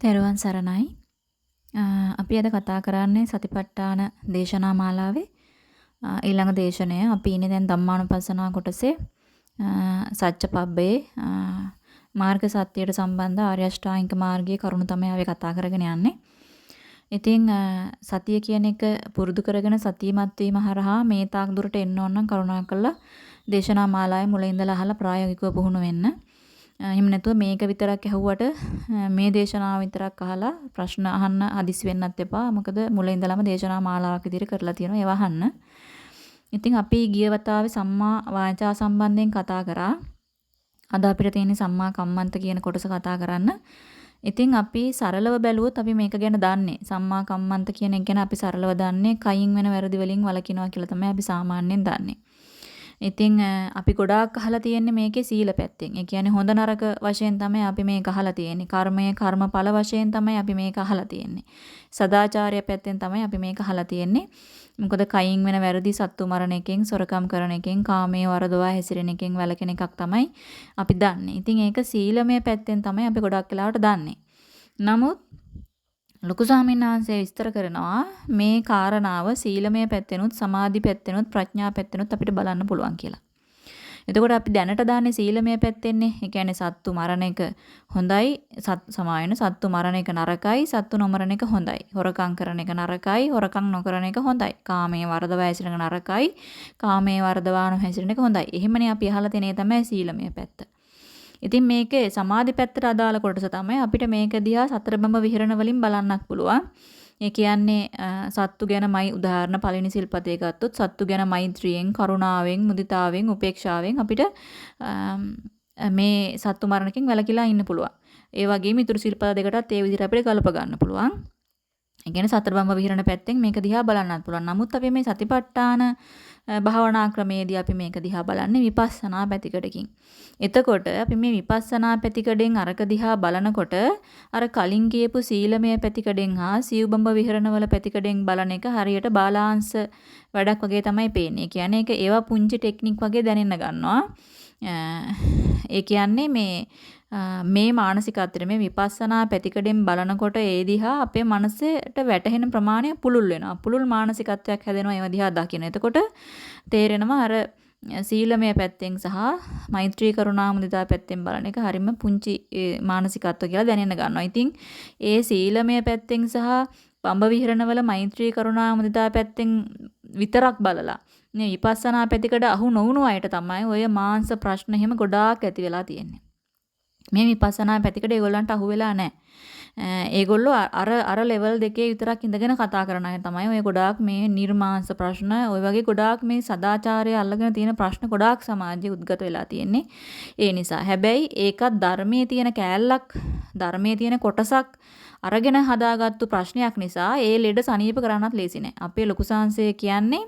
තෙරුවන් සරණයි. අපි අද කතා කරන්නේ සතිපට්ඨාන දේශනා මාලාවේ ඊළඟ දේශනය. අපි ඉන්නේ දැන් ධම්මානුපස්සනා කොටසේ සත්‍යපබ්බේ මාර්ග සත්‍යයට සම්බන්ධ ආර්ය අෂ්ටාංගික මාර්ගයේ කරුණු තමයි අපි කතා කරගෙන යන්නේ. ඉතින් සතිය කියන එක පුරුදු කරගෙන සතියමත් වීම හරහා මේ තාක් දුරට එන්න ඕන නම් කරුණාකරලා දේශනා මාලාවේ මුල ඉඳලා අහලා ප්‍රායෝගිකව පුහුණු වෙන්න. එහෙම නැතුව මේක විතරක් ඇහුවට මේ දේශනාව විතරක් අහලා ප්‍රශ්න අහන්න හදිසි වෙන්නත් එපා. මොකද මුලින් ඉඳලම දේශනා මාලාවක් විදිහට කරලා තියෙනවා. ඒව අහන්න. ඉතින් අපි ගිය වතාවේ සම්මා වාචා සම්බන්ධයෙන් කතා කරා. අද අපිට තියෙන සම්මා කම්මන්ත කියන කොටස කතා කරන්න. ඉතින් අපි සරලව බැලුවොත් අපි මේක ගැන දන්නේ. සම්මා කම්මන්ත කියන එක ගැන අපි සරලව දන්නේ කයින් වෙන වැරදි වලින් වළකිනවා කියලා තමයි අපි සාමාන්‍යයෙන් දන්නේ. ඉතින් අපි ගොඩාක් අහලා තියෙන්නේ මේකේ සීල පැත්තෙන්. ඒ කියන්නේ හොඳ නරක වශයෙන් තමයි අපි මේක අහලා තියෙන්නේ. කර්මය කර්මඵල වශයෙන් තමයි අපි මේක අහලා තියෙන්නේ. සදාචාරය පැත්තෙන් තමයි අපි මේක අහලා තියෙන්නේ. මොකද කයින් වෙන වැරදි සත්තු මරණ එකෙන්, සොරකම් කරන එකෙන්, කාමයේ වරදවා හැසිරෙන එකෙන් වැළකෙන එකක් තමයි අපි දන්නේ. ඉතින් ඒක සීලමය පැත්තෙන් තමයි අපි ගොඩක් වෙලාවට දන්නේ. නමුත් ලොකු ස්වාමීන් වහන්සේ විස්තර කරනවා මේ කාරණාව සීලමය පැත්තෙනුත් සමාධි පැත්තෙනුත් ප්‍රඥා පැත්තෙනුත් අපිට බලන්න පුළුවන් කියලා. එතකොට අපි දැනට දාන්නේ සීලමය පැත්තෙන්නේ. ඒ කියන්නේ සත්තු මරණ එක හොඳයි, සමායන සත්තු මරණ එක නරකයි, සත්තු නොමරණ එක හොඳයි. හොරකම් කරන එක නරකයි, හොරකම් නොකරන එක හොඳයි. කාමයේ වරදවා හැසිරෙන එක නරකයි, කාමයේ වරදවා නොහැසිරෙන එක හොඳයි. එහෙමනේ අපි අහලා තියෙනේ තමයි සීලමය පැත්ත. ඉතින් මේකේ සමාධි පැත්තට අදාළ කොටස තමයි අපිට මේක දිහා සතර බඹ විහරණ වලින් බලන්නත් පුළුවන්. ඒ කියන්නේ සත්තු ගැනමයි උදාහරණ පළවෙනි සිල්පතේ ගත්තොත් සත්තු ගැන මෛත්‍රියෙන්, කරුණාවෙන්, මුදිතාවෙන්, උපේක්ෂාවෙන් අපිට මේ සත්තු මරණකින් වැළකීලා ඉන්න පුළුවන්. ඒ වගේම ඊතුරු සිල්පද දෙකටත් ඒ විදිහට අපිට ගලප ගන්න පුළුවන්. ඒ කියන්නේ සතර බඹ විහරණ පැත්තෙන් මේක දිහා බලන්නත් පුළුවන්. නමුත් අපි මේ සතිපට්ඨාන භාවනා ක්‍රමයේදී අපි මේක දිහා බලන්නේ විපස්සනා පැතිකඩකින්. එතකොට අපි මේ විපස්සනා පැතිකඩෙන් අරක දිහා බලනකොට අර කලින් කියපු සීලමය පැතිකඩෙන් හා සිව්බඹ විහරණවල පැතිකඩෙන් බලන එක හරියට බාලාංශ වැඩක් වගේ තමයි පේන්නේ. කියන්නේ ඒක ඒවා පුංචි ටෙක්නික් වගේ දැනෙන්න ගන්නවා. ඒ කියන්නේ මේ මේ මානසිකත්වය මේ විපස්සනා පැතිකඩෙන් බලනකොට ඒ දිහා අපේ මනසට වැටහෙන ප්‍රමාණය පුළුල් වෙනවා. පුළුල් මානසිකත්වයක් හැදෙනවා ඒව දිහා දකින්න. එතකොට තේරෙනවා අර සීලමය පැත්තෙන් සහ මෛත්‍රී කරුණා මුදිතා පැත්තෙන් බලන එක හරිම පුංචි මානසිකත්ව කියලා දැනෙන්න ගන්නවා. ඉතින් ඒ සීලමය පැත්තෙන් සහ පඹ විහරණවල මෛත්‍රී කරුණා මුදිතා පැත්තෙන් විතරක් බලලා මේ විපස්සනා පැතිකඩ අහු නොවුණු අයට තමයි ඔය මාංශ ප්‍රශ්න එහෙම ගොඩාක් ඇති වෙලා තියෙන්නේ. මේ විපස්සනා පැතිකඩ ඒගොල්ලන්ට අහු වෙලා නැහැ. ඒගොල්ලෝ අර අර ලෙවල් දෙකේ විතරක් ඉඳගෙන කතා කරන අය තමයි ඔය ගොඩාක් මේ නිර්මාංශ ප්‍රශ්න ඔය වගේ ගොඩාක් මේ සදාචාරය අල්ලගෙන තියෙන ප්‍රශ්න ගොඩාක් සමාජයේ උද්ගත වෙලා තියෙන්නේ. ඒ නිසා. හැබැයි ඒකත් ධර්මයේ තියෙන කෑල්ලක් ධර්මයේ තියෙන කොටසක් අරගෙන හදාගත්තු ප්‍රශ්නයක් නිසා ඒ ලෙඩ සනීප කරන්නත් ලේසි නෑ. අපේ ලොකු සංසය කියන්නේ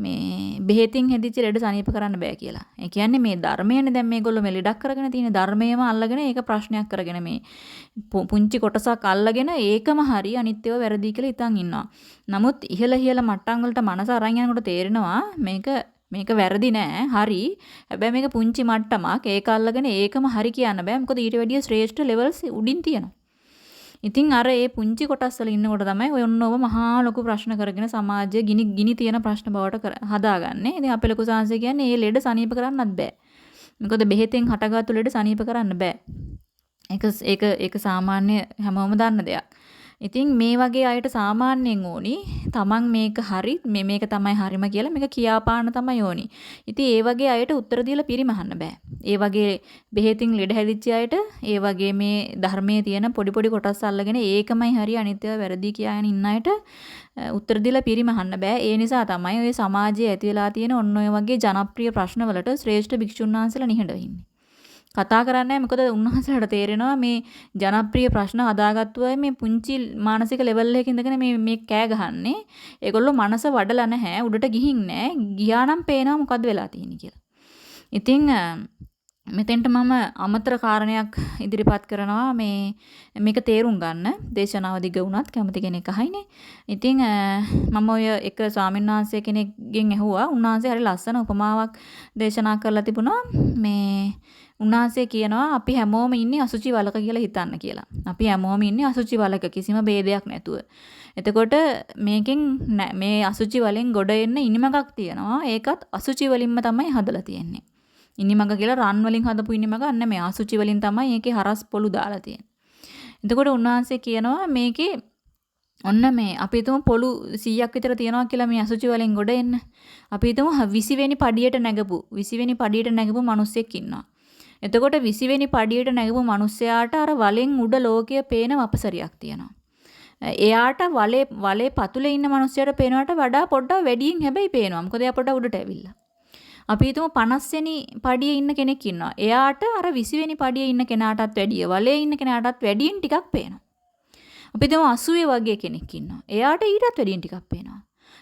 මේ බෙහෙතින් හැදිච්ච ලෙඩ සනීප කරන්න බෑ කියලා. ඒ කියන්නේ මේ ධර්මයනේ දැන් මේගොල්ලෝ මේ ලෙඩක් කරගෙන තියෙන ධර්මයම අල්ලගෙන ඒක ප්‍රශ්නයක් කරගෙන මේ පුංචි කොටසක් අල්ලගෙන ඒකම හරි අනිත්‍යව වැරදි කියලා හිතන් ඉන්නවා. නමුත් ඉහළ ඉහළ මට්ටම් වලට මනස අරන් යනකොට තේරෙනවා මේක මේක වැරදි නෑ හරි හැබැයි මේක පුංචි මට්ටමක් ඒක අල්ලගෙන ඒකම හරි කියන්න බෑ මොකද ඊට වැඩිය ශ්‍රේෂ්ඨ ලෙවල්ස් උඩින් තියෙනවා ඉතින් අර ඒ පුංචි කොටස් වල ඉන්නකොට තමයි ඔය ඔන්නෝව මහා ලොකු ප්‍රශ්න කරගෙන සමාජය ගිනි ගිනි තියෙන ප්‍රශ්න බවට හදාගන්නේ. ඉතින් අපේ ලොකු සාංශය කියන්නේ මේ ලෙඩ සනීප කරන්නත් බෑ. මොකද බෙහෙතෙන් හටගත්තු ලෙඩ සනීප කරන්න බෑ. ඒක ඒක ඒක සාමාන්‍ය හැමෝම දන්න දෙයක්. ඉතින් මේ වගේ අයට සාමාන්‍යයෙන් ඕනි තමන් මේක හරි මේ මේක තමයි හරිම කියලා මේක කියාපාන්න තමයි ඕනි. ඉතින් ඒ වගේ අයට උත්තර දීලා පිරිමහන්න බෑ. ඒ වගේ බෙහෙතින් ලෙඩ හැදිච්ච අයට ඒ වගේ මේ ධර්මයේ තියෙන පොඩි පොඩි කොටස් අල්ලගෙන ඒකමයි හරි අනිත්‍යව වැරදි කියලාගෙන ඉන්න අයට උත්තර දීලා පිරිමහන්න බෑ. ඒ නිසා තමයි ඔය සමාජයේ ඇති වෙලා තියෙන ඔන්න ඔය වගේ ජනප්‍රිය ප්‍රශ්නවලට ශ්‍රේෂ්ඨ භික්ෂුන් වහන්සේලා නිහඬව ඉන්නේ. කතා කරන්නේ මොකද උන්වහන්සේලාට තේරෙනවා මේ ජනප්‍රිය ප්‍රශ්න හදාගත්තු අය මේ පුංචි මානසික ලෙවල් එකක ඉඳගෙන මේ මේ කෑ ගහන්නේ. ඒගොල්ලෝ මනස වඩලා නැහැ, උඩට ගිහින් නැහැ. ගියා නම් පේනවා මොකද්ද වෙලා තියෙන්නේ කියලා. ඉතින් මෙතෙන්ට මම අමතර කාරණයක් ඉදිරිපත් කරනවා මේ මේක තේරුම් ගන්න දේශනාව දිග වුණත් කැමති කෙනෙක් අහයිනේ. ඉතින් මම ඔය එක ස්වාමින්වහන්සේ කෙනෙක්ගෙන් ඇහුවා. උන්වහන්සේ හරි ලස්සන උපමාවක් දේශනා කරලා තිබුණා. මේ උන්වහන්සේ කියනවා අපි හැමෝම ඉන්නේ අසුචි වලක කියලා හිතන්න කියලා. අපි හැමෝම ඉන්නේ අසුචි වලක කිසිම ભેදයක් නැතුව. එතකොට මේකෙන් මේ අසුචි වලින් ගොඩ එන්න ඉනිමකක් තියෙනවා. ඒකත් අසුචි වලින්ම තමයි හදලා තියෙන්නේ. ඉනිමක කියලා රන් වලින් හදපු ඉනිමක නෙමෙයි. අසුචි වලින් තමයි ඒකේ හරස් පොළු දාලා තියෙන්නේ. එතකොට උන්වහන්සේ කියනවා මේකේ ඔන්න මේ අපි හිතමු පොළු 100ක් විතර තියනවා කියලා මේ අසුචි වලින් ගොඩ එන්න. අපි හිතමු 20 වෙනි පඩියට නැගපු 20 වෙනි පඩියට නැගපු මිනිස්සෙක් ඉන්නවා. එතකොට 20 වෙනි පඩියට නැගපු මිනිස්සයාට අර වලෙන් උඩ ලෝකය පේන වපසරියක් තියෙනවා. එයාට වලේ වලේ පතුලේ ඉන්න මිනිස්සයාට පේනවට වඩා පොඩ්ඩක් වැඩියෙන් හැබැයි පේනවා. මොකද එයා පොඩ්ඩක් උඩට ඇවිල්ලා. අපි හිතමු 50 වෙනි පඩියේ ඉන්න කෙනෙක් ඉන්නවා. එයාට අර 20 වෙනි පඩියේ ඉන්න කෙනාටත් වැඩිය වලේ ඉන්න කෙනාටත් වැඩියෙන් ටිකක් පේනවා. අපි හිතමු 80 වගේ කෙනෙක් ඉන්නවා. එයාට ඊටත් වැඩියෙන් ටිකක් පේනවා.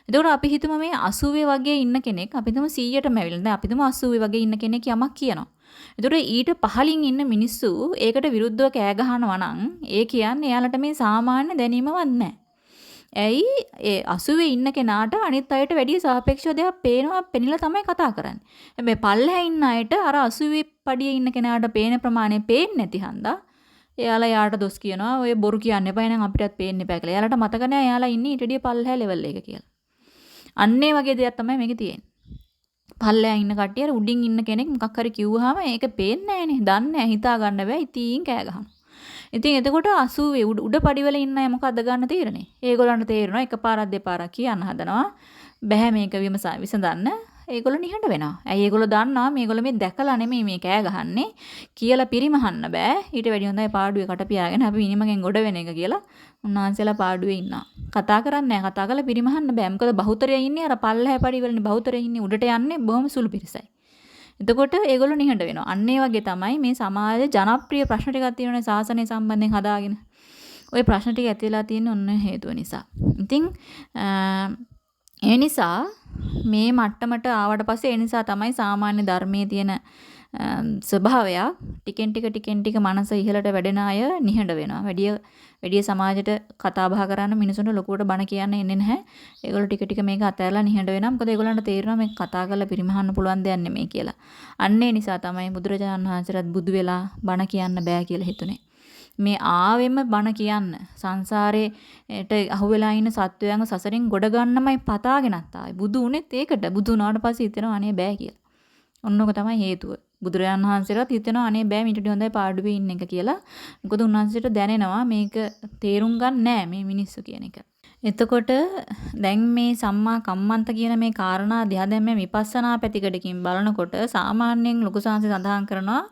එතකොට අපි හිතමු මේ 80 වගේ ඉන්න කෙනෙක් අපි හිතමු 100ටම ඇවිල්ලා. දැන් අපි හිතමු 80 වගේ ඉන්න කෙනෙක් යමක් කියනවා. එතකොට ඊට පහලින් ඉන්න මිනිස්සු ඒකට විරුද්ධව කෑ ගහනවා නම් ඒ කියන්නේ එයාලට මේ සාමාන්‍ය දැනීමවත් නැහැ. ඇයි ඒ 80 ඉන්න කෙනාට අනිත් අයට වැඩිය සාපේක්ෂව දෙයක් පේනවා පෙනිලා තමයි කතා කරන්නේ. හැබැයි පල්ලෙහා ඉන්න අයට අර 80 පඩියේ ඉන්න කෙනාට පේන ප්‍රමාණය පේන්නේ නැති හන්දා එයාලා යාට දොස් කියනවා ඔය බොරු කියන්න එපා එහෙනම් අපිටත් පේන්න එපා කියලා. එයාලට මතක නැහැ එයාලා ඉන්නේ ඊට වඩා පල්ලෙහා ලෙවල් එක කියලා. අන්නේ වගේ දෙයක් තමයි මේකේ තියෙන්නේ. පල්ලෙහා ඉන්න කට්ටිය අර උඩින් ඉන්න කෙනෙක් මොකක් හරි කිව්වහම ඒක පේන්නේ නැහනේ. දන්නේ නැහැ හිතා ගන්න බෑ. ඉතින් කෑ ගහනවා. ඉතින් එතකොට 80 උඩ පඩිවල ඉන්න අය මොකද්ද ගන්න තීරණේ? ඒගොල්ලන්ට තේරෙනවා එකපාරක් දෙපාරක් කියන්න හදනවා. බෑ මේක විසඳන්න. ඒගොල්ලෝ නිහඬ වෙනවා. ඇයි ඒගොල්ලෝ දන්නවා මේගොල්ලෝ මේ දැකලා නෙමෙයි මේ කෑ ගහන්නේ. කියලා පිරිමහන්න බෑ. ඊට වැඩි හොඳයි පාඩුවේ කට පියාගෙන අපි ඉනිමගෙන් ගොඩ වෙන එක කියලා උන්වහන්සේලා පාඩුවේ ඉන්නවා. කතා කරන්නේ නැහැ. කතා කරලා පිරිමහන්න බෑ. මොකද බහුතරය ඉන්නේ අර පල්ලහැ පඩිවලනේ බහුතරය ඉන්නේ උඩට යන්නේ බොහොම සුළු පිරිසයි. එතකොට ඒගොල්ලෝ නිහඬ වෙනවා. අන්න ඒ වගේ තමයි මේ සමාජ ජනප්‍රිය ප්‍රශ්න ටිකක් තියෙනනේ සාසනය සම්බන්ධයෙන් හදාගෙන. ওই ප්‍රශ්න ටික ඇති වෙලා තියෙන ඔන්න හේතුව නිසා. ඉතින් ඒ නිසා මේ මට්ටමට ආවට පස්සේ ඒ නිසා තමයි සාමාන්‍ය ධර්මයේ තියෙන ස්වභාවයක් ටිකෙන් ටික ටිකෙන් ටික මනස ඉහළට වැඩෙන අය නිහඬ වෙනවා. වැඩි වැඩි සමාජයට කතා බහ කරන්න මිනිසුන්ට ලොකුවට බණ කියන්න එන්නේ නැහැ. ඒගොල්ලෝ ටික ටික මේක අතහැරලා නිහඬ වෙනවා. මොකද ඒගොල්ලන්ට තේරෙනවා මේක කතා කරලා පිරිමහන්න පුළුවන් දෙයක් නෙමෙයි කියලා. අන්න ඒ නිසා තමයි බුදුරජාණන් වහන්සේට බුදු වෙලා බණ කියන්න බෑ කියලා හිතුනේ. මේ ආවෙම බණ කියන්න සංසාරේට අහුවෙලා ඉන්න සත්වයන්ව සසරින් ගොඩ ගන්නමයි පතාගෙනත් ආවේ. බුදු උනේත් ඒකට බුදු වුණාට පස්සේ හිතෙනවා අනේ බෑ කියලා. ඔන්නෝක තමයි හේතුව. බුදුරජාන් වහන්සේලාත් හිතෙනවා අනේ බෑ මීට හොඳයි පාඩුවේ ඉන්න එක කියලා. මොකද උන්වහන්සේට දැනෙනවා මේක තේරුම් ගන්න නෑ මේ මිනිස්සු කියන එක. එතකොට දැන් මේ සම්මා කම්මන්ත කියන මේ කාරණා දිහා දැන් මේ විපස්සනා පැතිකඩකින් බලනකොට සාමාන්‍යයෙන් ලොකු සංසි සඳහන් කරනවා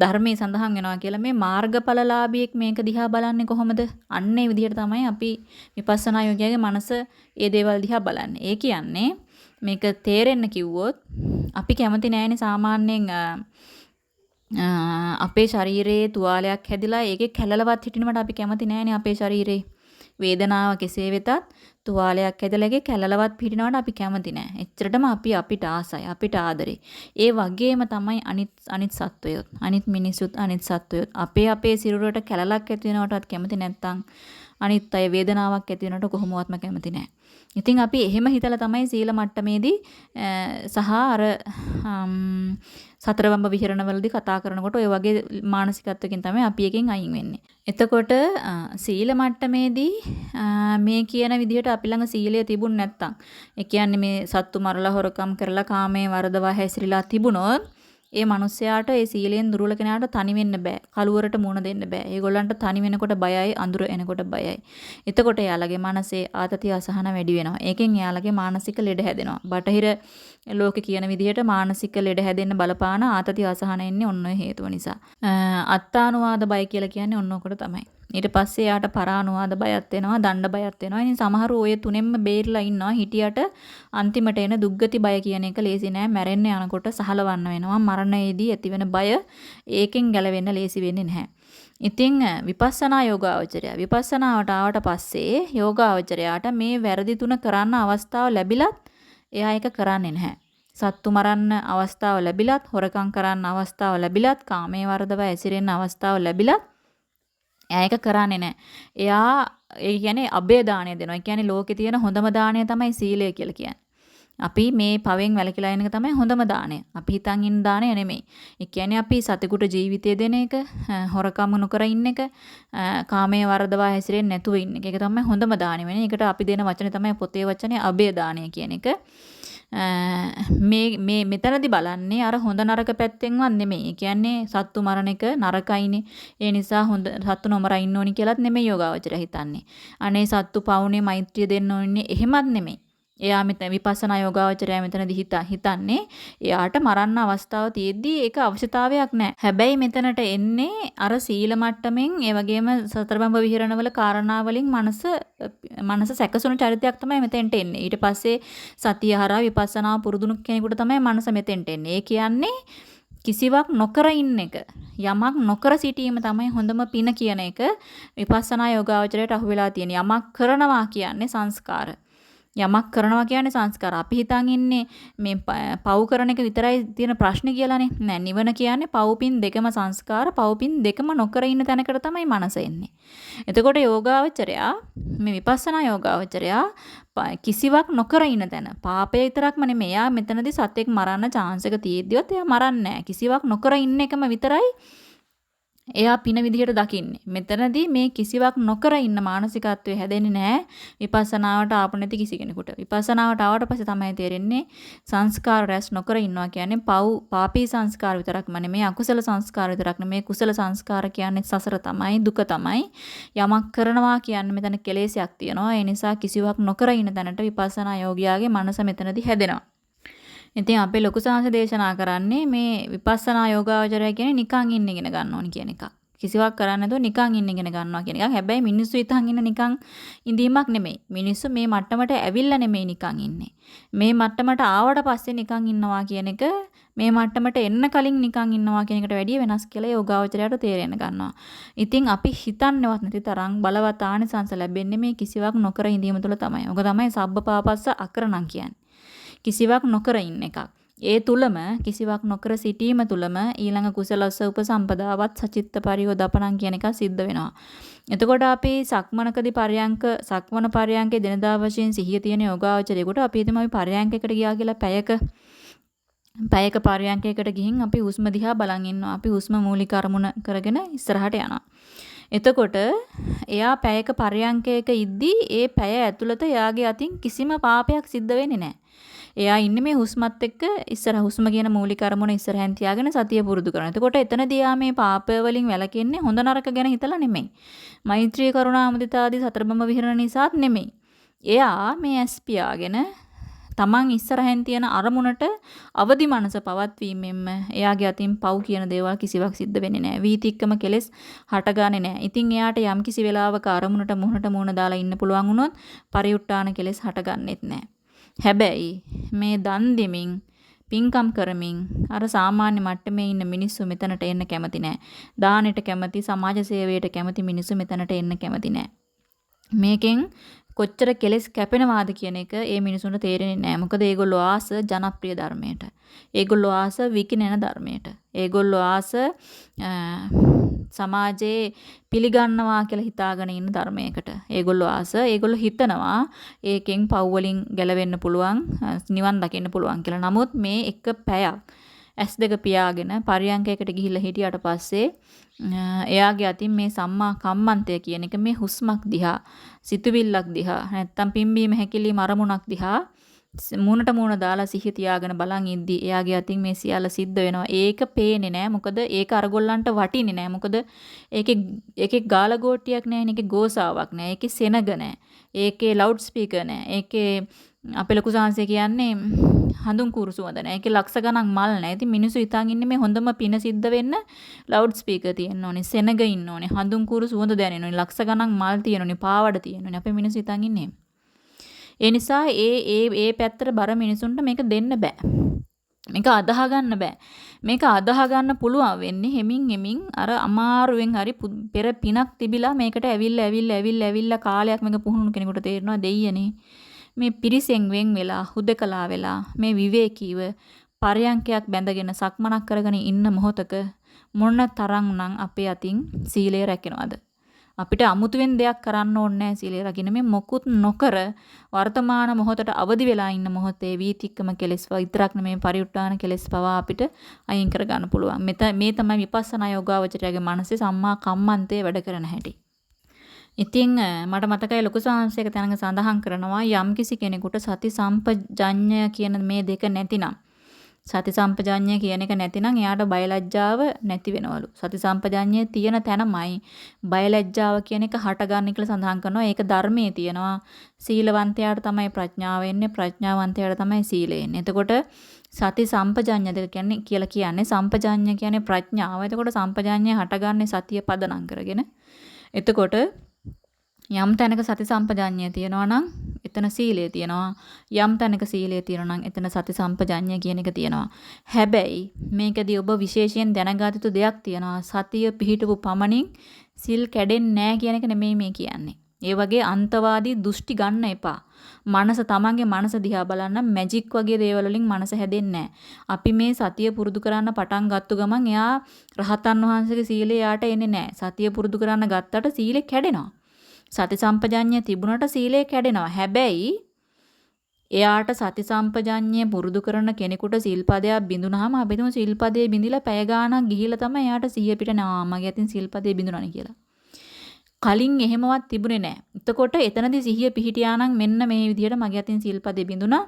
ධර්මයේ සඳහන් වෙනවා කියලා මේ මාර්ගඵලලාභියෙක් මේක දිහා බලන්නේ කොහොමද? අන්න ඒ විදිහට තමයි අපි විපස්සනා යෝගියාගේ මනස ඒ දේවල් දිහා බලන්නේ. ඒ කියන්නේ මේක තේරෙන්න කිව්වොත් අපි කැමති නෑනේ සාමාන්‍යයෙන් අපේ ශරීරයේ තුවාලයක් හැදිලා ඒකේ කැලලවත් හිටිනවට අපි කැමති නෑනේ අපේ ශරීරේ. වේදනාව කෙසේ වෙතත් තුවාලයක් ඇදලා ඒකේ කැලලවත් පිටිනවට අපි කැමති නෑ. එච්චරටම අපි අපිට ආසයි, අපිට ආදරේ. ඒ වගේම තමයි අනිත් අනිත් සත්වයොත්, අනිත් මිනිසුත්, අනිත් සත්වයොත් අපේ අපේ සිරුරට කැලලක් ඇති වෙනවටත් කැමති නැත්තම් අනිත් අය වේදනාවක් ඇති වෙනවට කොහොමවත්ම කැමති නෑ. ඉතින් අපි එහෙම හිතලා තමයි සීල මට්ටමේදී සහ අර සතරවම්බ විහරණවලදී කතා කරනකොට ඔය වගේ මානසිකත්වකින් තමයි අපි එකෙන් අයින් වෙන්නේ. එතකොට සීල මට්ටමේදී මේ කියන විදිහට අපි ළඟ සීලය තිබුණ නැත්තම් ඒ කියන්නේ මේ සත්තු මරලා හොරකම් කරලා කාමයේ වරදවා හැසිරීලා තිබුණොත් ඒ මිනිස්යාට ඒ සීලයෙන් දුර්වල කෙනාට තනි වෙන්න බෑ. කලුවරට මුණ දෙන්න බෑ. ඒගොල්ලන්ට තනි වෙනකොට බයයි, අඳුර එනකොට බයයි. එතකොට එයාලගේ මනසේ ආතතිය අසහන වැඩි වෙනවා. ඒකෙන් එයාලගේ මානසික ලෙඩ හැදෙනවා. බටහිර ලෝකේ කියන විදිහට මානසික ලෙඩ හැදෙන්න බලපාන ආතතිය අසහන එන්නේ ඔන්න ඔය හේතුව නිසා. අත්තානුවාද බය කියලා කියන්නේ ඔන්න ඔකට තමයි. ඊට පස්සේ යාට පරානුවාද බයත් වෙනවා, දණ්ඩ බයත් වෙනවා. ඉතින් සමහරු ඔය තුනෙන්ම බේරිලා ඉන්නවා. හිටියට අන්තිමට එන දුක්ගති බය කියන එක ලේසි නෑ. මැරෙන්න යනකොට සහලවන්න වෙනවා. මරණයේදී ඇතිවෙන බය ඒකෙන් ගැලවෙන්න ලේසි වෙන්නේ නැහැ. ඉතින් විපස්සනා යෝගාවචරය විපස්සනාවට ආවට පස්සේ යෝගාවචරයාට මේ වැරදි තුන කරන්න අවස්ථාව ලැබිලත් එයා ඒක කරන්නේ නැහැ. සත්තු මරන්න අවස්ථාව ලැබිලත් හොරකම් කරන්න අවස්ථාව ලැබිලත් කාමයේ වර්ධව ඇසිරෙන්න අවස්ථාව ලැබිලත් එයා ඒක කරන්නේ නැහැ. එයා ඒ කියන්නේ අබේ දාණය දෙනවා. ඒ කියන්නේ ලෝකේ තියෙන හොඳම දාණය තමයි සීලය කියලා කියන්නේ. අපි මේ පවෙන් වැළකීලා ඉන්න එක තමයි හොඳම දාණය. අපි හිතන් ඉන්න දාණය නෙමෙයි. ඒ කියන්නේ අපි සතෙකුට ජීවිතය දෙන එක, හොරකම නොකර ඉන්න එක, කාමයේ වරදවා හැසිරෙන්නේ නැතුව ඉන්න එක. ඒක තමයි හොඳම දාණය වෙන්නේ. ඒකට අපි දෙන වචනේ තමයි පොතේ වචනේ අබේ දාණය කියන එක. මේ මේ මෙතනදි බලන්නේ අර හොඳ නරක පැත්තෙන්වත් නෙමෙයි. ඒ කියන්නේ සත්තු මරණ එක නරකයිනේ. ඒ නිසා හොඳ සත්තු නොමර ඉන්න ඕනි කියලාත් නෙමෙයි යෝගාවචරය හිතන්නේ. අනේ සත්තු පවුනේ මෛත්‍රිය දෙන්න ඕනේ එහෙමත් නෙමෙයි. එයා මෙතන විපස්සනා යෝගාවචරය මෙතනදි හිතන්නේ එයාට මරන්න අවස්ථාව තියෙද්දි ඒක අවශ්‍යතාවයක් නැහැ. හැබැයි මෙතනට එන්නේ අර සීල මට්ටමින් ඒ වගේම සතරබඹ විහරණවල කාරණා වලින් මනස මනස සැකසුණු චරිතයක් තමයි මෙතෙන්ට එන්නේ. ඊට පස්සේ සතිය හරහා විපස්සනා පුරුදුණු කෙනෙකුට තමයි මනස මෙතෙන්ට එන්නේ. ඒ කියන්නේ කිසිවක් නොකර ඉන්න එක යමක් නොකර සිටීම තමයි හොඳම පින කියන එක විපස්සනා යෝගාවචරයට අහු වෙලා තියෙන යමක් කරනවා කියන්නේ සංස්කාර යමක් කරනවා කියන්නේ සංස්කාර. අපි හිතන් ඉන්නේ මේ පව් කරන එක විතරයි තියෙන ප්‍රශ්නේ කියලානේ. නෑ නිවන කියන්නේ පව්පින් දෙකම සංස්කාර, පව්පින් දෙකම නොකර ඉන්න තැනකට තමයි මනස එන්නේ. එතකොට යෝගාවචරයා මේ විපස්සනා යෝගාවචරයා කිසිවක් නොකර ඉන්න තැන. පාපය විතරක්ම නෙමෙයි. එයා මෙතනදී සත්‍යෙක් මරන්න chance එක තියෙද්දිවත් එයා මරන්නේ නෑ. කිසිවක් නොකර ඉන්න එකම විතරයි එයා පින විදිහට දකින්නේ. මෙතනදී මේ කිසිවක් නොකර ඉන්න මානසිකත්වයේ හැදෙන්නේ නැහැ විපස්සනාවට ආපු නැති කිසි කෙනෙකුට. විපස්සනාවට ආවට පස්සේ තමයි තේරෙන්නේ සංස්කාර රැස් නොකර ඉන්නවා කියන්නේ පව් පාපී සංස්කාර විතරක්ම නෙමෙයි අකුසල සංස්කාර විතරක් නෙමෙයි කුසල සංස්කාර කියන්නේ සසර තමයි දුක තමයි. යමක් කරනවා කියන්නේ මෙතන කෙලෙසයක් තියෙනවා. ඒ නිසා කිසිවක් නොකර ඉන්න තැනට විපස්සනා යෝගියාගේ මනස මෙතනදී හැදෙනවා. ඉතින් අපේ ලොකු සාංශ දේශනා කරන්නේ මේ විපස්සනා යෝගාවචරය කියන්නේ නිකන් ඉන්න ඉගෙන ගන්න ඕනි කියන එක. කිසිවක් කරන්නේ නැතුව නිකන් ඉන්න ඉගෙන ගන්නවා කියන එක. හැබැයි මිනිස්සු හිතන් ඉන්න නිකන් ඉඳීමක් නෙමෙයි. මිනිස්සු මේ මට්ටමට ඇවිල්ලා නෙමෙයි නිකන් ඉන්නේ. මේ මට්ටමට ආවට පස්සේ නිකන් ඉන්නවා කියන එක මේ මට්ටමට එන්න කලින් නිකන් ඉන්නවා කියන එකට වැඩිය වෙනස් කියලා යෝගාවචරයට තේරෙන්න ගන්නවා. ඉතින් අපි හිතන්නවත් නැති තරම් බලවත් ආනිසංස ලැබෙන්නේ මේ කිසිවක් නොකර ඉඳීම තුළ තමයි. ඔක තමයි සබ්බපාපස්ස අකරණම් කියන්නේ. කිසිවක් නොකර ඉන්න එකක්. ඒ තුලම කිසිවක් නොකර සිටීම තුලම ඊළඟ කුසලස්ස උපසම්පදාවත් සචිත්ත පරියෝදපණං කියන එක සිද්ධ වෙනවා. එතකොට අපි සක්මනකදී පරයන්ක සක්මන පරයන්කේ දිනදා වශයෙන් සිහිය තියෙන යෝගාවචරයකට අපි හිතමු අපි පරයන්කයකට ගියා කියලා පැයක පැයක පරයන්කයකට ගිහින් අපි හුස්ම දිහා බලන් ඉන්නවා. අපි හුස්ම මූලික අරමුණ කරගෙන ඉස්සරහට යනවා. එතකොට එයා පැයක පරයන්කයක ඉද්දී ඒ පැය ඇතුළත එයාගේ අතින් කිසිම පාපයක් සිද්ධ වෙන්නේ නැහැ. එයා ඉන්නේ මේ හුස්මත් එක්ක ඉස්සර හුස්ම කියන මූලික අරමුණ ඉස්සරහෙන් තියාගෙන සතිය පුරුදු කරනවා. එතකොට එතනදී යා මේ පාප වලින් වැළකෙන්නේ හොඳ නරක ගැන හිතලා නෙමෙයි. මෛත්‍රී කරුණා මුදිතා ආදී සතරබඹ විහරණ නිසාත් නෙමෙයි. එයා මේ ඇස් පියාගෙන තමන් ඉස්සරහෙන් තියෙන අරමුණට අවදි මනස පවත්වීමෙන්ම එයාගේ අතින් පව් කියන දේවල් කිසිවක් සිද්ධ වෙන්නේ නැහැ. වීතික්කම කෙලෙස් හටගන්නේ නැහැ. ඉතින් එයාට යම් කිසි වෙලාවක අරමුණට මුහුණට මුහුණ දාලා ඉන්න පුළුවන් වුණොත් පරිඋත් ทาน කෙලෙස් හටගන්නෙත් නැහැ. හැබැයි මේ දන් දෙමින් පින්කම් කරමින් අර සාමාන්‍ය මට්ටමේ ඉන්න මිනිස්සු මෙතනට එන්න කැමති නෑ. දානෙට කැමති, සමාජ සේවයට කැමති මිනිස්සු මෙතනට එන්න කැමති නෑ. මේකෙන් කොච්චර කෙලස් කැපෙනවාද කියන එක ඒ මිනිසුන්ට තේරෙන්නේ නැහැ. මොකද ඒගොල්ලෝ ආස ජනප්‍රිය ධර්මයට. ඒගොල්ලෝ ආස විකිනෙන ධර්මයට. ඒගොල්ලෝ ආස සමාජයේ පිළිගන්නවා කියලා හිතාගෙන ඉන්න ධර්මයකට. ඒගොල්ලෝ ආස ඒගොල්ලෝ හිතනවා ඒකෙන් පව් වලින් ගැලවෙන්න පුළුවන් නිවන් දකින්න පුළුවන් කියලා. නමුත් මේ එක පැයක් ඇස් දෙක පියාගෙන පරියංකයකට ගිහිල්ලා හිටියට පස්සේ එයාගේ අතින් මේ සම්මා කම්මන්තය කියන එක මේ හුස්මක් දිහා සිතුවිල්ලක් දිහා නැත්තම් පිම්බීම හැකිලිම අරමුණක් දිහා මූණට මූණ දාලා සිහිය තියාගෙන බලන් ඉද්දි එයාගේ අතින් මේ සියල්ල සිද්ධ වෙනවා. ඒක පේන්නේ නෑ. මොකද ඒක අරගොල්ලන්ට වටින්නේ නෑ. මොකද ඒකේ ඒකේ ගාලගෝටියක් නෑ. ඒකේ ගෝසාවක් නෑ. ඒකේ සෙනග නෑ. ඒකේ ලවුඩ් ස්පීකර් නෑ. ඒකේ අපේ ලොකු සාංශය කියන්නේ හඳුන් කුරු සුවඳ නෑ. ඒකේ ලක්ෂ ගණන් මල් නෑ. ඉතින් මිනිස්සු හිතාගෙන ඉන්නේ මේ හොඳම පින සිද්ධ වෙන්න ලවුඩ් ස්පීකර් තියෙන්න ඕනේ. සෙනග ඉන්න ඕනේ. හඳුන් කුරු සුවඳ දැනෙන්න ඕනේ. ලක්ෂ ගණන් මල් තියෙන්න ඕනේ. පාවඩ තියෙන්න ඕනේ. අපේ මිනිස්සු හිතාගෙන ඉන්නේ. ඒ නිසා ඒ ඒ ඒ පැත්තට බර මිනිසුන්ට මේක දෙන්න බෑ. මේක අදාහ ගන්න බෑ. මේක අදාහ ගන්න පුළුවන් වෙන්නේ හෙමින් හෙමින් අර අමාරුවෙන් හරි පෙර පිනක් තිබිලා මේකට ඇවිල්ලා ඇවිල්ලා ඇවිල්ලා ඇවිල්ලා කාලයක් මේක පුහුණු කෙනෙකුට තේරෙනවා දෙයියනේ. මේ පිරිසෙන් වෙන් වෙලා හුදකලා වෙලා මේ විවේකීව පරයන්කයක් බැඳගෙන සක්මනක් කරගෙන ඉන්න මොහොතක මොන තරම්නම් අපේ අතින් සීලය රැකෙනවද? අපිට අමුතුවෙන් දෙයක් කරන්න ඕනේ නැහැ සීලය රකින්න මේ මොකුත් නොකර වර්තමාන මොහොතට අවදි වෙලා ඉන්න මොහොතේ වීතික්කම කෙලෙස් විතරක් නෙමේ පරිඋත්තාන කෙලෙස් පවා අපිට අයින් කර ගන්න පුළුවන්. මේ තමයි විපස්සනා යෝගාවචරයාගේ මනසේ සම්මා කම්මන්තේ වැඩ කරන හැටි. ඉතින් මට මතකයි ලොකු සාංශයක තැනක සඳහන් කරනවා යම්කිසි කෙනෙකුට සති සම්පජඤ්ඤය කියන මේ දෙක නැතිනම් සති සම්පජාඤ්ඤය කියන එක නැතිනම් එයාට බයලජ්ජාව නැති වෙනවලු. සති සම්පජාඤ්ඤය තියෙන තැනමයි බයලජ්ජාව කියන එක හටගන්නේ කියලා සඳහන් කරනවා. ඒක ධර්මයේ තියෙනවා. සීලවන්තයාට තමයි ප්‍රඥාව එන්නේ, ප්‍රඥාවන්තයාට තමයි සීලය එන්නේ. එතකොට සති සම්පජාඤ්ඤ දෙක කියන්නේ කියලා කියන්නේ සම්පජාඤ්ඤ කියන්නේ ප්‍රඥාව. එතකොට සම්පජාඤ්ඤය හටගන්නේ සතිය පදනම් කරගෙන. එතකොට යම් තැනක සති සම්පජාඤ්ඤය තියෙනවා නම් එතන සීලය තියෙනවා. යම් තැනක සීලය තියෙනවා නම් එතන සති සම්පජාඤ්ඤය කියන එක තියෙනවා. හැබැයි මේකදී ඔබ විශේෂයෙන් දැනගත යුතු දෙයක් තියෙනවා. සතිය පිහිටපු පමණින් සිල් කැඩෙන්නේ නැහැ කියන එක නෙමෙයි මේ කියන්නේ. ඒ වගේ අන්තවාදී දෘෂ්ටි ගන්න එපා. මනස තමන්ගේ මනස දිහා බලන්න මැජික් වගේ දේවල් වලින් මනස හැදෙන්නේ අපි මේ සතිය පුරුදු කරන්න පටන් ගත්තු ගමන් එයා රහතන් වහන්සේගේ සීලය යාට එන්නේ නැහැ. සතිය පුරුදු කරන්න ගත්තට සීලය කැඩෙනවා. සති සම්පජඤ්ඤය තිබුණට සීලය කැඩෙනවා. හැබැයි එයාට සති සම්පජඤ්ඤය පුරුදු කරන කෙනෙකුට සිල්පදයක් බිඳුනහම අපි තුමු සිල්පදේ බිඳිලා පැය ගාණක් ගිහිල්ලා තමයි එයාට සිහිය පිට නා මගේ අතින් සිල්පදේ බිඳුනනේ කියලා. කලින් එහෙමවත් තිබුණේ නැහැ. එතකොට එතනදී සිහිය පිහිටියා නම් මෙන්න මේ විදිහට මගේ අතින් සිල්පදේ බිඳුනා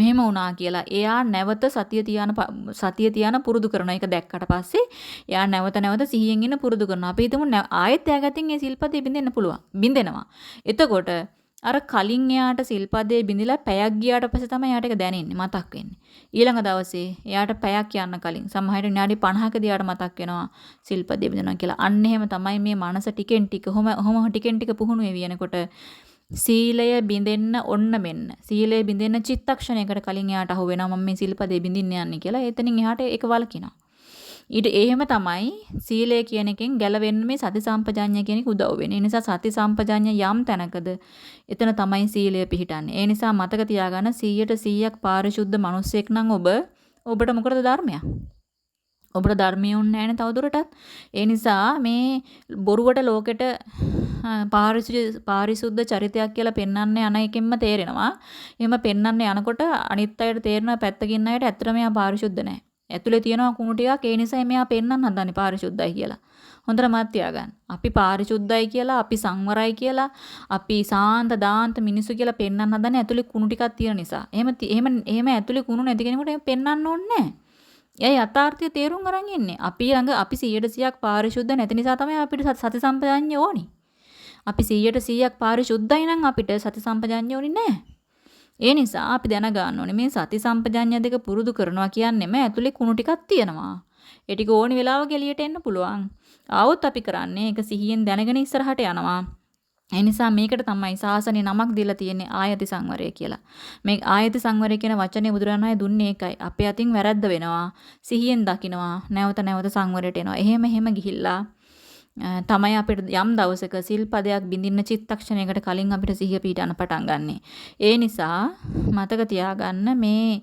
මෙහෙම වුණා කියලා එයා නැවත සතිය තියාන සතිය තියාන පුරුදු කරන එක දැක්කට පස්සේ එයා නැවත නැවත සිහියෙන් ඉන්න පුරුදු කරනවා. අපි හිතමු ආයෙත් එයාගතින් ඒ සිල්පදේ බින්දෙන්න පුළුවන්. බින්දෙනවා. එතකොට අර කලින් එයාට සිල්පදේ බිඳිලා පැයක් ගියාට පස්සේ තමයි එයාට ඒක දැනෙන්නේ මතක් වෙන්නේ. ඊළඟ දවසේ එයාට පැයක් යන්න කලින් සමහරවිට විනාඩි 50කදී එයාට මතක් වෙනවා සිල්පදේ බිඳිනවා කියලා. අන්න එහෙම තමයි මේ මනස ටිකෙන් ටික කොහොම කොහොම ටිකෙන් ටික පුහුණු වෙවි යනකොට සීලය බිඳෙන්න ඔන්න මෙන්න. සීලය බිඳෙන්න චිත්තක්ෂණයකට කලින් එයාට අහු වෙනවා මම මේ සිල්පදේ බිඳින්න යන්නේ කියලා. එතනින් එහාට ඒක වලකිනවා. ඊට එහෙම තමයි සීලය කියන එකෙන් ගැලවෙන්න මේ සති සම්පජාඤ්ඤය කියන එක උදව් වෙන්නේ. ඒ නිසා සති සම්පජාඤ්ඤය යම් තැනකද එතන තමයි සීලය පිහිටන්නේ. ඒ නිසා මතක තියාගන්න 100ට 100ක් පාරිශුද්ධ මිනිස්සෙක් නම් ඔබ ඔබට මොකටද ධර්මයක්? ඔබට ධර්මය උන්නේ නැහැ තවදුරටත්. ඒ නිසා මේ බොරුවට ලෝකෙට පාරිශුද්ධ චරිතයක් කියලා පෙන්වන්න යන එකෙන්ම තේරෙනවා. එහෙම පෙන්වන්න යනකොට අනිත් අයට තේරෙන පැත්තකින් අයට ඇත්තට මෙයා පාරිශුද්ධ නැහැ. ඇතුලේ තියෙනවා කුණු ටිකක් ඒ නිසා මෙයා පෙන්වන්න හදන්නේ පාරිශුද්ධයි කියලා. හොඳට මත් තියාගන්න. අපි පාරිශුද්ධයි කියලා, අපි සංවරයි කියලා, අපි සාන්ත දාන්ත මිනිසු කියලා පෙන්වන්න හදන්නේ ඇතුලේ කුණු ටිකක් තියෙන නිසා. එහෙම එහෙම එහෙම ඇතුලේ කුණු නැති කෙනෙකුට එහෙම පෙන්වන්න ඕනේ නැහැ. එයා යථාර්ථය තේරුම් අරන් ඉන්නේ. අපි ළඟ අපි 100%ක් පාරිශුද්ධ නැති නිසා තමයි අපිට සති සම්පජාඤ්ඤය ඕනි. අපි 100%ක් පාරිශුද්ධයි නම් අපිට සති සම්පජාඤ්ඤය ඕනි නැහැ. ඒ නිසා අපි දැනගන්න ඕනේ මේ සති සම්පජාඤ්ඤය දෙක පුරුදු කරනවා කියන්නේම ඇතුලේ කුණු ටිකක් තියෙනවා. ඒ ටික ඕනි වෙලාවක එළියට එන්න පුළුවන්. ආවොත් අපි කරන්නේ ඒක සිහියෙන් දැනගෙන ඉස්සරහට යනවා. ඒ නිසා මේකට තමයි සාසනේ නමක් දීලා තියෙන්නේ ආයති සංවරය කියලා. මේ ආයති සංවරය කියන වචනේ බුදුරණාහි දුන්නේ ඒකයි. අපේ අතින් වැරද්ද වෙනවා. සිහියෙන් දකිනවා. නැවත නැවත සංවරයට එනවා. එහෙම එහෙම ගිහිල්ලා තමයි අපිට යම් දවසක සිල්පදයක් බින්දින්න චිත්තක්ෂණයකට කලින් අපිට සිහිය පීඩන පටන් ගන්නෙ. ඒ නිසා මතක තියාගන්න මේ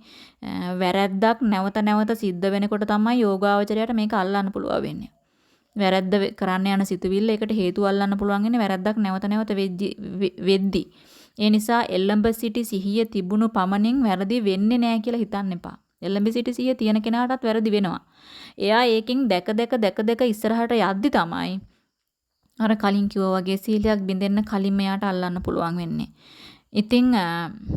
වැරැද්දක් නැවත නැවත සිද්ධ වෙනකොට තමයි යෝගාවචරයට මේක අල්ලන්න පුළුවන් වෙන්නේ. වැරද්ද කරන්න යන සිතුවිල්ල ඒකට හේතු අල්ලන්න පුළුවන් ඉන්නේ වැරද්දක් නැවත නැවත වෙද්දි. ඒ නිසා එල්ලඹ සිටි සිහිය තිබුණු පමණින් වැරදි වෙන්නේ නැහැ කියලා හිතන්න එපා. එල්ලඹ සිටි සිහිය තියෙන කෙනාටත් වැරදි වෙනවා. එයා ඒකෙන් දැක දැක දැක දැක ඉස්සරහට යද්දි තමයි අර කලින් කිව්වා වගේ සීලයක් බින්දෙන්න කලින් මෙයාට අල්ලන්න පුළුවන් වෙන්නේ. ඉතින්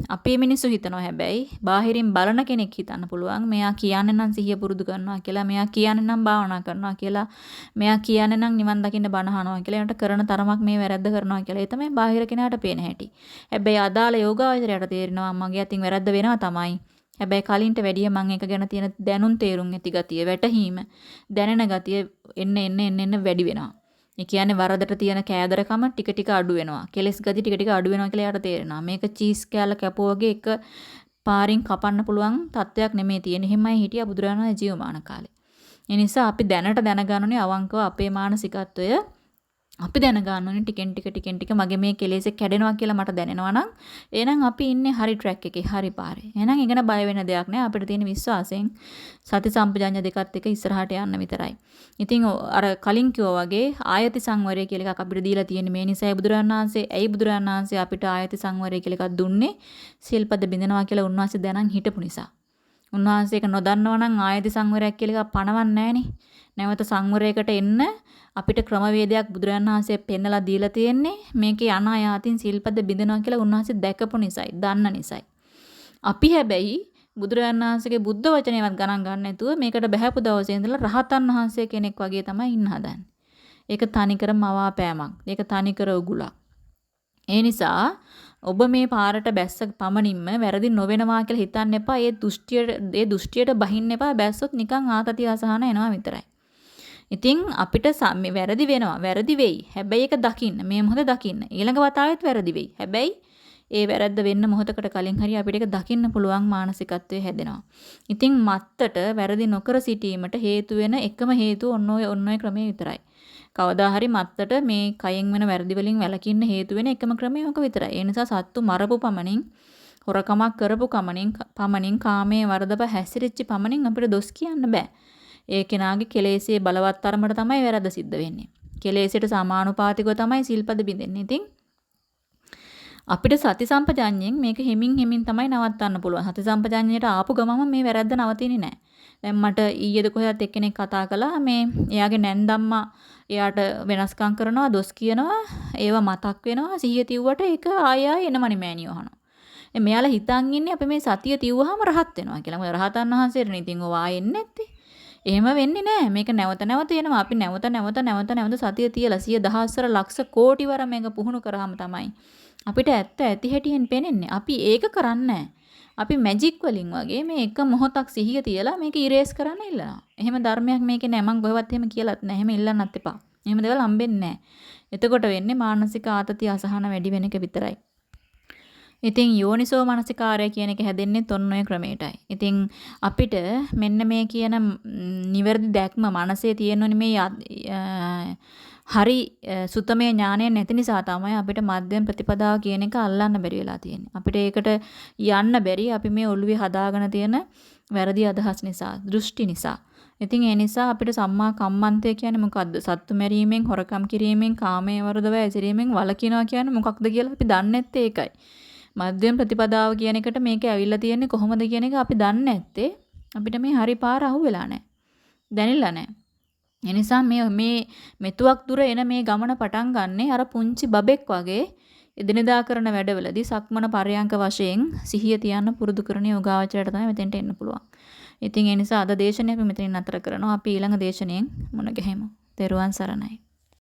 අපේ මිනිස්සු හිතනවා හැබැයි බාහිරින් බලන කෙනෙක් හිතන්න පුළුවන් මෙයා කියන්නේ නම් සිහිය පුරුදු කරනවා කියලා මෙයා කියන්නේ නම් භාවනා කරනවා කියලා මෙයා කියන්නේ නම් නිවන් දකින්න බණ අහනවා කියලා එනට කරන තරමක් මේ වැරද්ද කරනවා කියලා ඒ තමයි බාහිර කෙනාට පේන හැටි. හැබැයි අදාළ යෝගාවචරයට තේරෙනවා මගේ අතින් වැරද්ද වෙනවා තමයි. හැබැයි කලින්ට වැඩිය මම එක ගැන තියෙන දැනුම් තේරුම් ඇති ගතිය වැටහීම දැනෙන ගතිය එන්න එන්න එන්න එන්න වැඩි වෙනවා. ඒ කියන්නේ වරදට තියෙන කෑදරකම ටික ටික අඩු වෙනවා. කෙලස් ගති ටික ටික අඩු වෙනවා කියලා යාට තේරෙනවා. මේක චීස් කෑල්ල කැපුවා එක පාරින් කපන්න පුළුවන් තත්වයක් නෙමෙයි තියෙන. එහෙමයි හිටියා බුදුරජාණන් ජීවමාන කාලේ. ඒ නිසා අපි දැනට දැනගන්න අවංකව අපේ මානසිකත්වය අපි දැනගන්න ඕනේ ටිකෙන් ටික ටිකෙන් ටික මගේ මේ කෙලෙස් කැඩෙනවා කියලා මට දැනෙනවා නම් එහෙනම් අපි ඉන්නේ හරි ට්‍රැක් එකේ හරි පාරේ. එහෙනම් ඉගෙන බය වෙන දෙයක් නෑ අපිට තියෙන විශ්වාසයෙන් සති සම්පජඤ්ඤ දෙකත් එක ඉස්සරහට යන්න විතරයි. ඉතින් අර කලින් කිව්වා වගේ ආයති සංවරය කියලා එකක් අපිට දීලා තියෙන්නේ මේ නිසා බුදුරජාණන් වහන්සේ ඇයි බුදුරජාණන් වහන්සේ අපිට ආයති සංවරය කියලා එකක් දුන්නේ? සිල්පද බිඳිනවා කියලා උන්වහන්සේ දැනන් හිටපු නිසා. උන්වහන්සේ ඒක නොදන්නවා නම් ආයති සංවරයක් කියලා එකක් පණවන්නේ නෑනේ. නැවත සංවරයකට එන්න අපිට ක්‍රමවේදයක් බුදුරජාණන් වහන්සේ පෙන්නලා දීලා තියෙන්නේ මේකේ අනායාතින් සිල්පද බිඳිනවා කියලා උන්වහන්සේ දැකපු නිසායි, දන්න නිසායි. අපි හැබැයි බුදුරජාණන් වහන්සේගේ බුද්ධ වචනේවත් ගණන් ගන්න නැතුව මේකට බහැපු දවසේ ඉඳලා රහතන් වහන්සේ කෙනෙක් වගේ තමයි ඉන්න හදන්නේ. ඒක තනිකර මවාපෑමක්. ඒක තනිකර උගුලක්. ඒ නිසා ඔබ මේ පාරට බැස්ස පමණින්ම වැරදි නොවෙනවා කියලා හිතන්න එපා. ඒ දෘෂ්ටියට ඒ දෘෂ්ටියට බහින්න එපා. බැස්සොත් නිකන් ආතතිය අසහන එනවා විතරයි. ඉතින් අපිට වැරදි වෙනවා. වැරදි වෙයි. හැබැයි ඒක දකින්න. මේ මොහොත දකින්න. ඊළඟ වතාවෙත් වැරදි වෙයි. හැබැයි ඒ වැරද්ද වෙන්න මොහොතකට කලින් හරි අපිට ඒක දකින්න පුළුවන් මානසිකත්වය හැදෙනවා. ඉතින් මත්තට වැරදි නොකර සිටීමට හේතු වෙන එකම හේතුව ඔන්න ඔය ඔන්න ඔය ක්‍රමය විතරයි. කවදා හරි මත්තට මේ කයෙන් වෙන වැරදි වලින් වැළකින්න හේතු වෙන එකම ක්‍රමය ඔක විතරයි. ඒ නිසා සත්තු මරපු පමණින් හොරකමක් කරපු කමනින් පමණින් කාමයේ වරදප හැසිරෙච්ච පමණින් අපිට දොස් කියන්න බෑ. ඒ කෙනාගේ කෙලෙස්යේ බලවත් තරමට තමයි වැරද්ද සිද්ධ වෙන්නේ. කෙලෙස්යට සමානුපාතිකව තමයි සිල්පද බින්දෙන්නේ. ඉතින් අපිට සති සම්පජඤ්ඤයෙන් මේක හිමින් හිමින් තමයි නවත්තන්න පුළුවන්. සති සම්පජඤ්ඤයට ආපු ගමම මේ වැරද්ද නවතින්නේ නැහැ. දැන් මට ඊයේද කොහෙවත් එක්කෙනෙක් කතා කළා මේ එයාගේ නැන්දම්මා එයාට වෙනස්කම් කරනවා දොස් කියනවා ඒව මතක් වෙනවා සිහිය තිව්වට ඒක ආය ආය එනමනි මෑණියෝ අහනවා. මෙයාලා හිතන් ඉන්නේ අපි මේ සතිය තිව්වහම රහත් වෙනවා කියලා. මොකද රහතන් වහන්සේට ඉතින් ඔවා එන්නේ නැත්තේ. එහෙම වෙන්නේ නැහැ. මේක නැවත නැවත එනවා. අපි නැවත නැවත නැවත නැවත සතිය තියලා සිය දහස්වර ලක්ෂ කෝටි වර මේක පුහුණු කරාම තමයි අපිට ඇත්ත ඇති හැටියෙන් පේන්නේ. අපි ඒක කරන්නේ අපි මැජික් වලින් වගේ මේ එක මොහොතක් සිහිය තියලා මේක ඉරේස් කරන්න ඉල්ලනවා. එහෙම ධර්මයක් මේකේ නෑ. මං කොහෙවත් එහෙම කියලාත් නෑ. එහෙම ඉල්ලන්නත් එපා. එහෙම දේවල් හම්බෙන්නේ නෑ. එතකොට වෙන්නේ මානසික ආතතිය අසහන වැඩි වෙන එක විතරයි. ඉතින් යෝනිසෝ මනසිකාරය කියන එක හැදෙන්නේ ඔන්න ඔය ක්‍රමයටයි. ඉතින් අපිට මෙන්න මේ කියන නිවැරදි දැක්ම මනසේ තියෙනුනේ මේ හරි සුතමේ ඥානය නැති නිසා තමයි අපිට මධ්‍යම ප්‍රතිපදාව කියන එක අල්ලන්න බැරි වෙලා තියෙන්නේ. අපිට ඒකට යන්න බැරි අපි මේ ඔළුවේ හදාගෙන තියෙන වැරදි අදහස් නිසා, දෘෂ්ටි නිසා. ඉතින් ඒ නිසා අපිට සම්මා කම්මන්තය කියන්නේ මොකද්ද? සත්තු මැරීමෙන්, හොරකම් කිරීමෙන්, කාමයේ වරදව ඇසිරීමෙන් වළකිනවා කියන්නේ මොකක්ද කියලා අපි දන්නේ නැත්තේ ඒකයි. මධ්‍යම ප්‍රතිපදාව කියන එකට මේක ඇවිල්ලා තියෙන්නේ කොහොමද කියන එක අපි දන්නේ නැත්තේ. අපිට මේ හරි පාර අහුවෙලා නැහැ. දැනෙලා නැහැ. එනිසා මේ මේ මෙතුවක් දුර එන මේ ගමන පටන් ගන්නේ අර පුංචි බබෙක් වගේ එදිනෙදා කරන වැඩවලදී සක්මන පරයන්ක වශයෙන් සිහිය තියන්න පුරුදු කරන යෝගාවචරයට තමයි මෙතෙන්ට එන්න පුළුවන්. ඉතින් ඒ නිසා අද දේශනය අපි මෙතනින් නතර කරනවා. අපි ඊළඟ දේශනයෙන් මුණ ගැහෙමු. තෙරුවන් සරණයි.